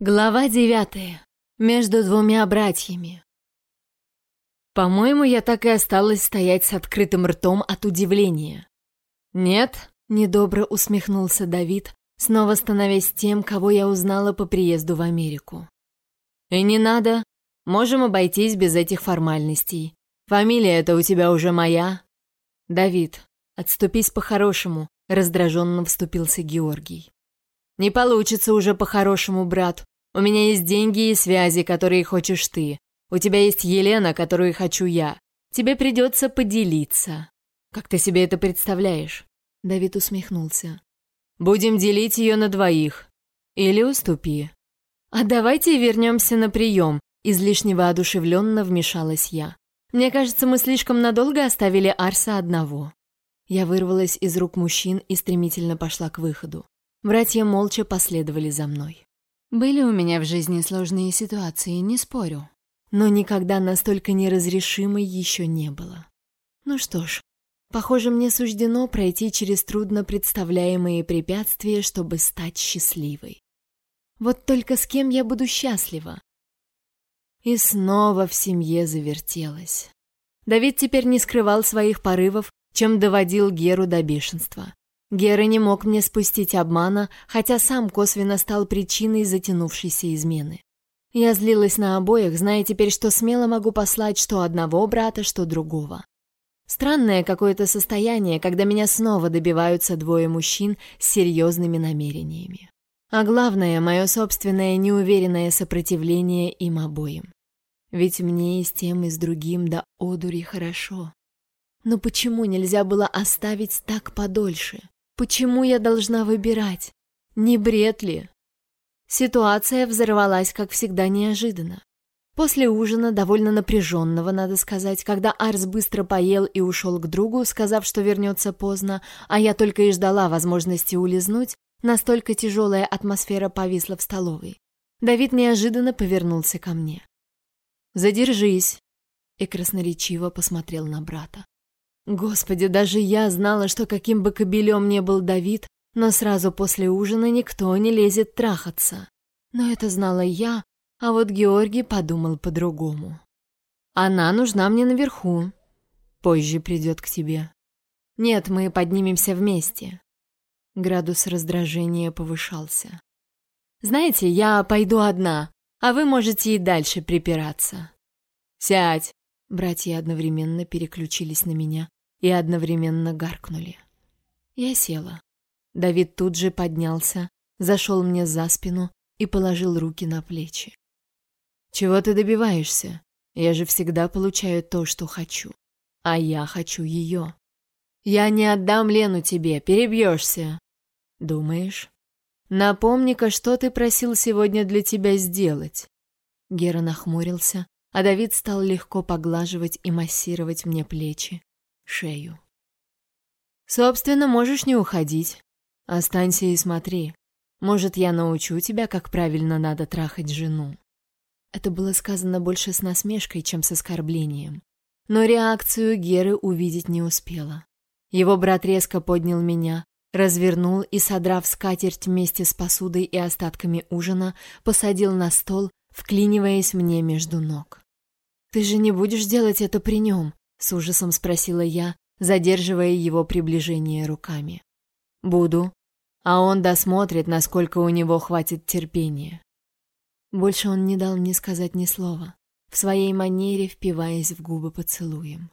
Глава девятая. Между двумя братьями. По-моему, я так и осталась стоять с открытым ртом от удивления. Нет, недобро усмехнулся Давид, снова становясь тем, кого я узнала по приезду в Америку. И не надо, можем обойтись без этих формальностей. Фамилия это у тебя уже моя. Давид, отступись по-хорошему, раздраженно вступился Георгий. Не получится уже по-хорошему, брат. У меня есть деньги и связи, которые хочешь ты. У тебя есть Елена, которую хочу я. Тебе придется поделиться. Как ты себе это представляешь? Давид усмехнулся. Будем делить ее на двоих. Или уступи. А давайте вернемся на прием. Излишне воодушевленно вмешалась я. Мне кажется, мы слишком надолго оставили Арса одного. Я вырвалась из рук мужчин и стремительно пошла к выходу. Братья молча последовали за мной. Были у меня в жизни сложные ситуации, не спорю. Но никогда настолько неразрешимой еще не было. Ну что ж, похоже, мне суждено пройти через трудно представляемые препятствия, чтобы стать счастливой. Вот только с кем я буду счастлива? И снова в семье завертелась. Давид теперь не скрывал своих порывов, чем доводил Геру до бешенства. Гера не мог мне спустить обмана, хотя сам косвенно стал причиной затянувшейся измены. Я злилась на обоих, зная теперь, что смело могу послать что одного брата, что другого. Странное какое-то состояние, когда меня снова добиваются двое мужчин с серьезными намерениями. А главное, мое собственное неуверенное сопротивление им обоим. Ведь мне и с тем, и с другим до одури хорошо. Но почему нельзя было оставить так подольше? Почему я должна выбирать? Не бред ли? Ситуация взорвалась, как всегда, неожиданно. После ужина, довольно напряженного, надо сказать, когда Арс быстро поел и ушел к другу, сказав, что вернется поздно, а я только и ждала возможности улизнуть, настолько тяжелая атмосфера повисла в столовой. Давид неожиданно повернулся ко мне. «Задержись!» и красноречиво посмотрел на брата. Господи, даже я знала, что каким бы кобелем ни был Давид, но сразу после ужина никто не лезет трахаться. Но это знала я, а вот Георгий подумал по-другому. Она нужна мне наверху. Позже придет к тебе. Нет, мы поднимемся вместе. Градус раздражения повышался. Знаете, я пойду одна, а вы можете и дальше припираться. Сядь. Братья одновременно переключились на меня, и одновременно гаркнули. Я села. Давид тут же поднялся, зашел мне за спину и положил руки на плечи. «Чего ты добиваешься? Я же всегда получаю то, что хочу. А я хочу ее. Я не отдам Лену тебе, перебьешься!» «Думаешь?» «Напомни-ка, что ты просил сегодня для тебя сделать?» Гера нахмурился, а Давид стал легко поглаживать и массировать мне плечи, шею. Собственно, можешь не уходить. Останься и смотри. Может, я научу тебя, как правильно надо трахать жену. Это было сказано больше с насмешкой, чем с оскорблением. Но реакцию Геры увидеть не успела. Его брат резко поднял меня, развернул и, содрав скатерть вместе с посудой и остатками ужина, посадил на стол, вклиниваясь мне между ног. «Ты же не будешь делать это при нем?» С ужасом спросила я, задерживая его приближение руками. Буду, а он досмотрит, насколько у него хватит терпения. Больше он не дал мне сказать ни слова, в своей манере впиваясь в губы поцелуем.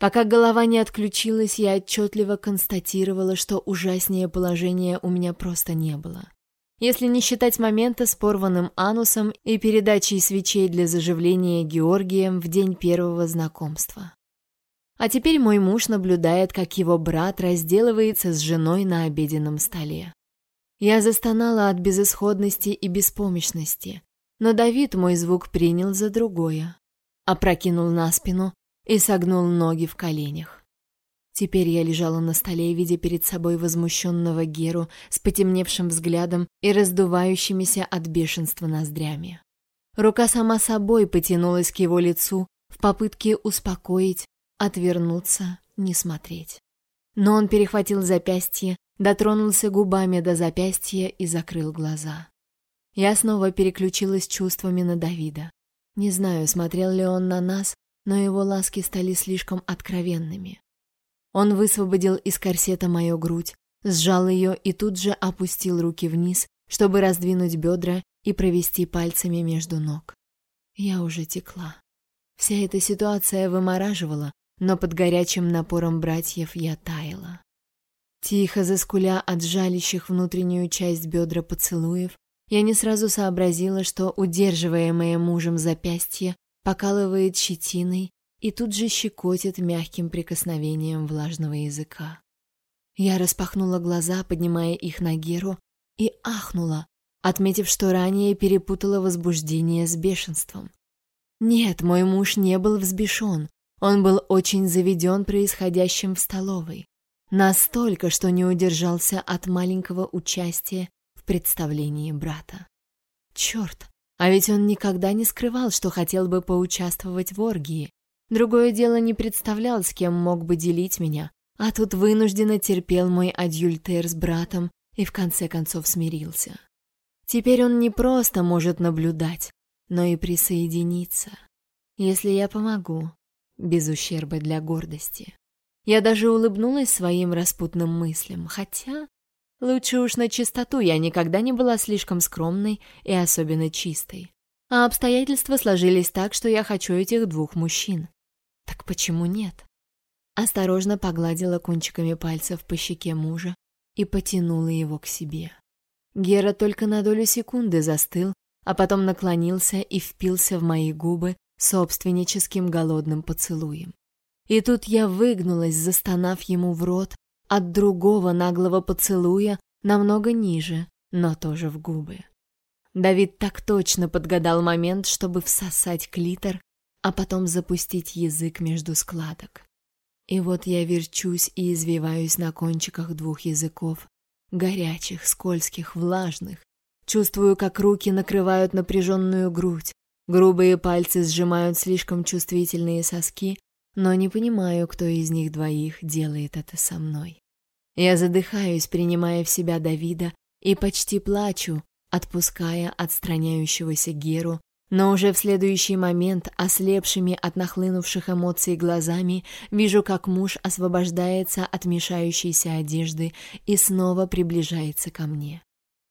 Пока голова не отключилась, я отчетливо констатировала, что ужаснее положения у меня просто не было. Если не считать момента с порванным анусом и передачей свечей для заживления Георгием в день первого знакомства. А теперь мой муж наблюдает, как его брат разделывается с женой на обеденном столе. Я застонала от безысходности и беспомощности, но Давид мой звук принял за другое. Опрокинул на спину и согнул ноги в коленях. Теперь я лежала на столе, видя перед собой возмущенного Геру с потемневшим взглядом и раздувающимися от бешенства ноздрями. Рука сама собой потянулась к его лицу в попытке успокоить, отвернуться, не смотреть. Но он перехватил запястье, дотронулся губами до запястья и закрыл глаза. Я снова переключилась чувствами на Давида. Не знаю, смотрел ли он на нас, но его ласки стали слишком откровенными. Он высвободил из корсета мою грудь, сжал ее и тут же опустил руки вниз, чтобы раздвинуть бедра и провести пальцами между ног. Я уже текла. Вся эта ситуация вымораживала, но под горячим напором братьев я таяла. Тихо заскуля от жалящих внутреннюю часть бедра поцелуев, я не сразу сообразила, что удерживаемое мужем запястье покалывает щетиной и тут же щекотит мягким прикосновением влажного языка. Я распахнула глаза, поднимая их на Геру, и ахнула, отметив, что ранее перепутала возбуждение с бешенством. Нет, мой муж не был взбешен, он был очень заведен происходящим в столовой. Настолько, что не удержался от маленького участия в представлении брата. Черт, а ведь он никогда не скрывал, что хотел бы поучаствовать в оргии. Другое дело не представлял, с кем мог бы делить меня, а тут вынужденно терпел мой адюльтер с братом и в конце концов смирился. Теперь он не просто может наблюдать, но и присоединиться, если я помогу, без ущерба для гордости. Я даже улыбнулась своим распутным мыслям, хотя лучше уж на чистоту я никогда не была слишком скромной и особенно чистой. А обстоятельства сложились так, что я хочу этих двух мужчин. Так почему нет? Осторожно погладила кончиками пальцев по щеке мужа и потянула его к себе. Гера только на долю секунды застыл, а потом наклонился и впился в мои губы собственническим голодным поцелуем. И тут я выгнулась, застонав ему в рот от другого наглого поцелуя намного ниже, но тоже в губы. Давид так точно подгадал момент, чтобы всосать клитор, а потом запустить язык между складок. И вот я верчусь и извиваюсь на кончиках двух языков, горячих, скользких, влажных. Чувствую, как руки накрывают напряженную грудь, грубые пальцы сжимают слишком чувствительные соски, но не понимаю, кто из них двоих делает это со мной. Я задыхаюсь, принимая в себя Давида, и почти плачу, отпуская отстраняющегося Геру, но уже в следующий момент, ослепшими от нахлынувших эмоций глазами, вижу, как муж освобождается от мешающейся одежды и снова приближается ко мне.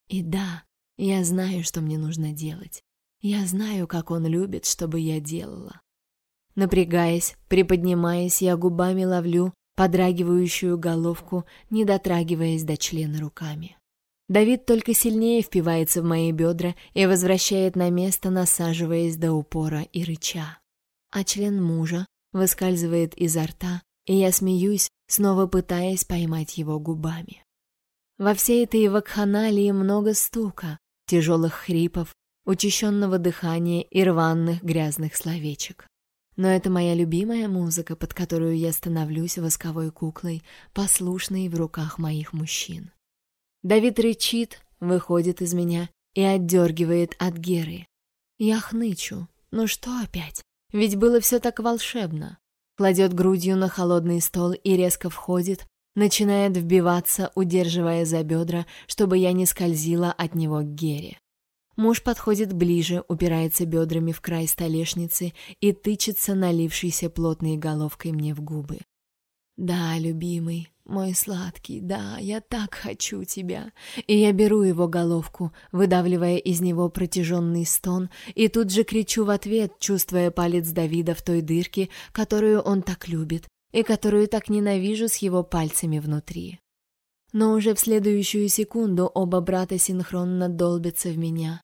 И да, я знаю, что мне нужно делать. Я знаю, как он любит, чтобы я делала. Напрягаясь, приподнимаясь, я губами ловлю подрагивающую головку, не дотрагиваясь до члена руками. Давид только сильнее впивается в мои бедра и возвращает на место, насаживаясь до упора и рыча. А член мужа выскальзывает изо рта, и я смеюсь, снова пытаясь поймать его губами. Во всей этой вакханалии много стука, тяжелых хрипов, учащенного дыхания и рваных грязных словечек. Но это моя любимая музыка, под которую я становлюсь восковой куклой, послушной в руках моих мужчин. Давид рычит, выходит из меня и отдергивает от Геры. Я хнычу. Ну что опять? Ведь было все так волшебно. Кладет грудью на холодный стол и резко входит, начинает вбиваться, удерживая за бедра, чтобы я не скользила от него к Гере. Муж подходит ближе, упирается бедрами в край столешницы и тычется налившейся плотной головкой мне в губы. «Да, любимый, мой сладкий, да, я так хочу тебя». И я беру его головку, выдавливая из него протяженный стон, и тут же кричу в ответ, чувствуя палец Давида в той дырке, которую он так любит, и которую так ненавижу с его пальцами внутри. Но уже в следующую секунду оба брата синхронно долбятся в меня.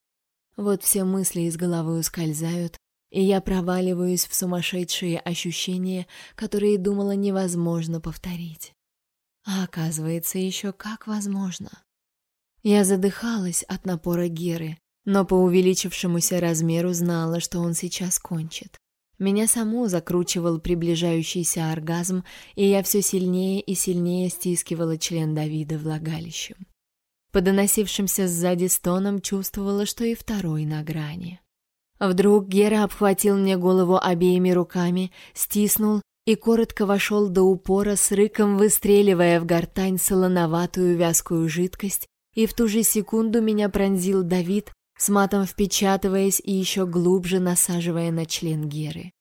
Вот все мысли из головы ускользают, и я проваливаюсь в сумасшедшие ощущения, которые думала невозможно повторить. А оказывается, еще как возможно. Я задыхалась от напора Геры, но по увеличившемуся размеру знала, что он сейчас кончит. Меня саму закручивал приближающийся оргазм, и я все сильнее и сильнее стискивала член Давида влагалищем. По доносившимся сзади стоном чувствовала, что и второй на грани. Вдруг Гера обхватил мне голову обеими руками, стиснул и коротко вошел до упора с рыком, выстреливая в гортань солоноватую вязкую жидкость, и в ту же секунду меня пронзил Давид, с матом впечатываясь и еще глубже насаживая на член Геры.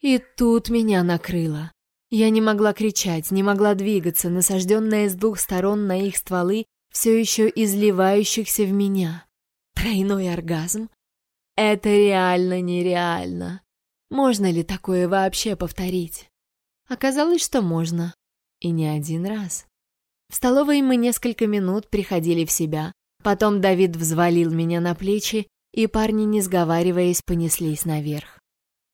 И тут меня накрыло. Я не могла кричать, не могла двигаться, насажденная с двух сторон на их стволы, все еще изливающихся в меня. Тройной оргазм? Это реально нереально. Можно ли такое вообще повторить? Оказалось, что можно. И не один раз. В столовой мы несколько минут приходили в себя. Потом Давид взвалил меня на плечи, и парни, не сговариваясь, понеслись наверх.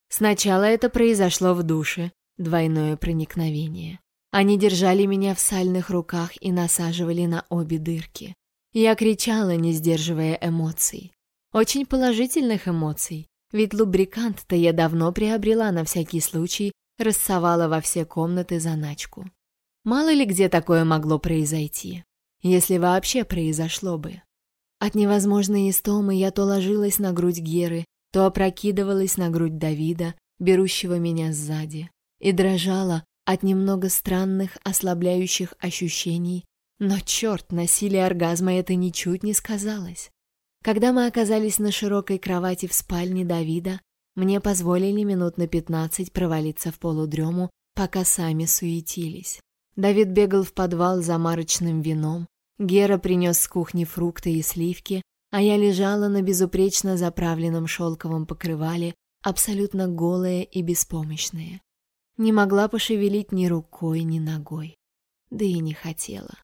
Сначала это произошло в душе, двойное проникновение. Они держали меня в сальных руках и насаживали на обе дырки. Я кричала, не сдерживая эмоций. Очень положительных эмоций, ведь лубрикант-то я давно приобрела на всякий случай, рассовала во все комнаты заначку. Мало ли где такое могло произойти, если вообще произошло бы. От невозможной истомы я то ложилась на грудь Геры, то опрокидывалась на грудь Давида, берущего меня сзади, и дрожала от немного странных ослабляющих ощущений, но черт, на силе оргазма это ничуть не сказалось. Когда мы оказались на широкой кровати в спальне Давида, мне позволили минут на пятнадцать провалиться в полудрему, пока сами суетились. Давид бегал в подвал за марочным вином, Гера принес с кухни фрукты и сливки, а я лежала на безупречно заправленном шелковом покрывале, абсолютно голая и беспомощная. Не могла пошевелить ни рукой, ни ногой. Да и не хотела.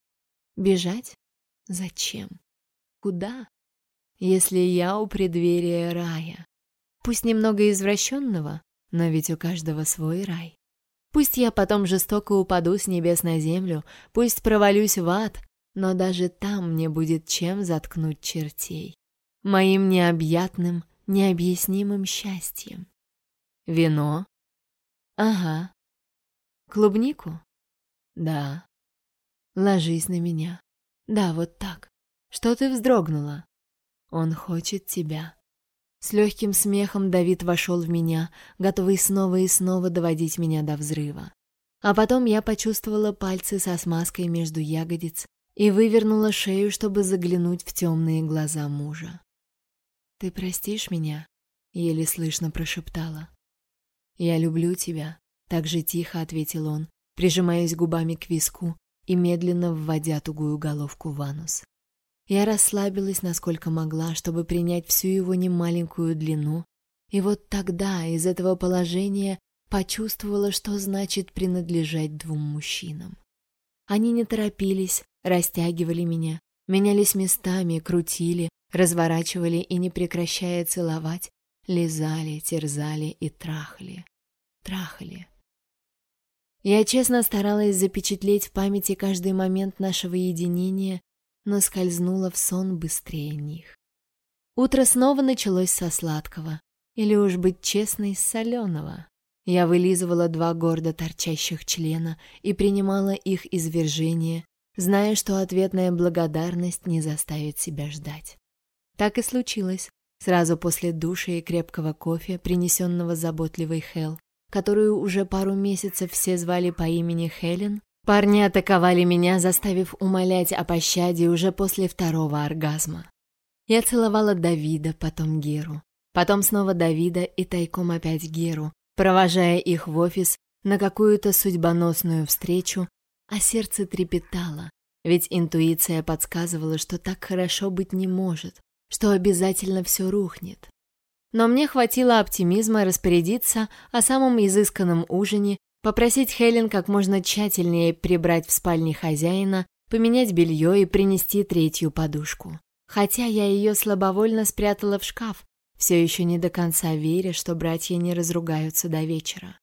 Бежать? Зачем? Куда? Если я у преддверия рая. Пусть немного извращенного, но ведь у каждого свой рай. Пусть я потом жестоко упаду с небес на землю, пусть провалюсь в ад, но даже там мне будет чем заткнуть чертей. Моим необъятным, необъяснимым счастьем. Вино? Ага. Клубнику? Да. Ложись на меня. Да, вот так. Что ты вздрогнула? Он хочет тебя. С легким смехом Давид вошел в меня, готовый снова и снова доводить меня до взрыва. А потом я почувствовала пальцы со смазкой между ягодиц и вывернула шею, чтобы заглянуть в темные глаза мужа. «Ты простишь меня?» — еле слышно прошептала. «Я люблю тебя», — так же тихо ответил он, прижимаясь губами к виску и медленно вводя тугую головку в анус. Я расслабилась, насколько могла, чтобы принять всю его немаленькую длину, и вот тогда из этого положения почувствовала, что значит принадлежать двум мужчинам. Они не торопились, растягивали меня, менялись местами, крутили, разворачивали и, не прекращая целовать, лизали, терзали и трахали. Трахали. Я честно старалась запечатлеть в памяти каждый момент нашего единения, но скользнула в сон быстрее них. Утро снова началось со сладкого, или уж быть честной, с соленого. Я вылизывала два гордо торчащих члена и принимала их извержение, зная, что ответная благодарность не заставит себя ждать. Так и случилось. Сразу после душа и крепкого кофе, принесенного заботливой Хел, которую уже пару месяцев все звали по имени Хелен, Парни атаковали меня, заставив умолять о пощаде уже после второго оргазма. Я целовала Давида, потом Геру, потом снова Давида и тайком опять Геру, провожая их в офис на какую-то судьбоносную встречу, а сердце трепетало, ведь интуиция подсказывала, что так хорошо быть не может, что обязательно все рухнет. Но мне хватило оптимизма распорядиться о самом изысканном ужине Попросить Хелен как можно тщательнее прибрать в спальне хозяина, поменять белье и принести третью подушку. Хотя я ее слабовольно спрятала в шкаф, все еще не до конца веря, что братья не разругаются до вечера.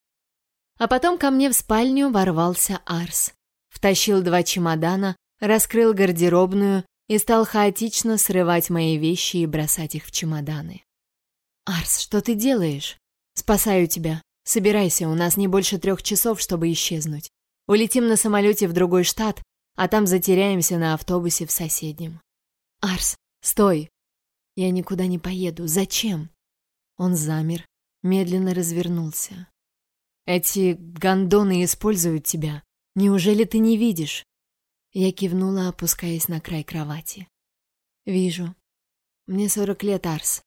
А потом ко мне в спальню ворвался Арс. Втащил два чемодана, раскрыл гардеробную и стал хаотично срывать мои вещи и бросать их в чемоданы. «Арс, что ты делаешь?» «Спасаю тебя», Собирайся, у нас не больше трех часов, чтобы исчезнуть. Улетим на самолете в другой штат, а там затеряемся на автобусе в соседнем. Арс, стой! Я никуда не поеду. Зачем? Он замер, медленно развернулся. Эти гондоны используют тебя. Неужели ты не видишь? Я кивнула, опускаясь на край кровати. Вижу. Мне сорок лет, Арс.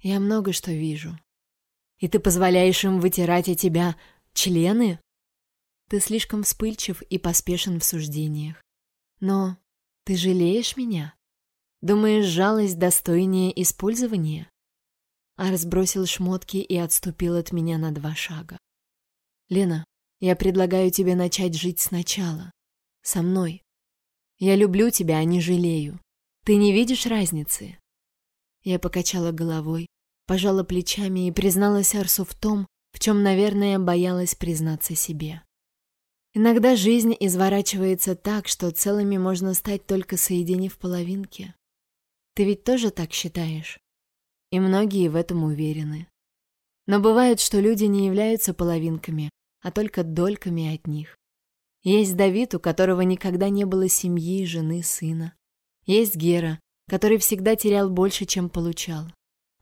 Я много что вижу. И ты позволяешь им вытирать о тебя члены? Ты слишком вспыльчив и поспешен в суждениях. Но ты жалеешь меня? Думаешь, жалость достойнее использования? Арс бросил шмотки и отступил от меня на два шага. Лена, я предлагаю тебе начать жить сначала. Со мной. Я люблю тебя, а не жалею. Ты не видишь разницы?» Я покачала головой, пожала плечами и призналась Арсу в том, в чем, наверное, боялась признаться себе. Иногда жизнь изворачивается так, что целыми можно стать только соединив половинки. Ты ведь тоже так считаешь? И многие в этом уверены. Но бывает, что люди не являются половинками, а только дольками от них. Есть Давид, у которого никогда не было семьи, жены, сына. Есть Гера, который всегда терял больше, чем получал.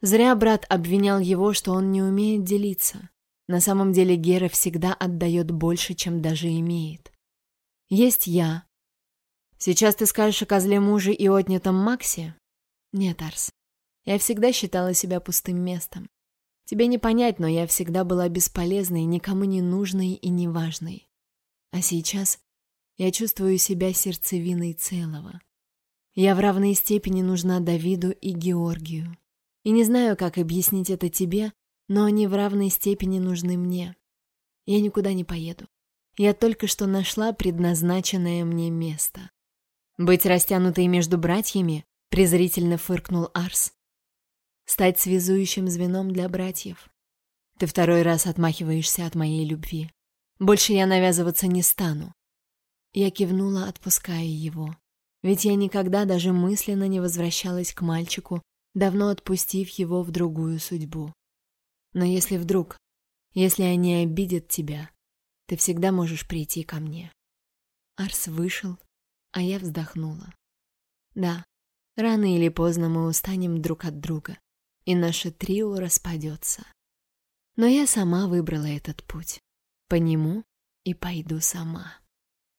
Зря брат обвинял его, что он не умеет делиться. На самом деле Гера всегда отдает больше, чем даже имеет. Есть я. Сейчас ты скажешь о козле мужа и отнятом Максе? Нет, Арс. Я всегда считала себя пустым местом. Тебе не понять, но я всегда была бесполезной, никому не нужной и неважной. А сейчас я чувствую себя сердцевиной целого. Я в равной степени нужна Давиду и Георгию. И не знаю, как объяснить это тебе, но они в равной степени нужны мне. Я никуда не поеду. Я только что нашла предназначенное мне место. Быть растянутой между братьями, презрительно фыркнул Арс. Стать связующим звеном для братьев. Ты второй раз отмахиваешься от моей любви. Больше я навязываться не стану. Я кивнула, отпуская его. Ведь я никогда даже мысленно не возвращалась к мальчику, давно отпустив его в другую судьбу. Но если вдруг, если они обидят тебя, ты всегда можешь прийти ко мне. Арс вышел, а я вздохнула. Да, рано или поздно мы устанем друг от друга, и наше трио распадется. Но я сама выбрала этот путь. По нему и пойду сама.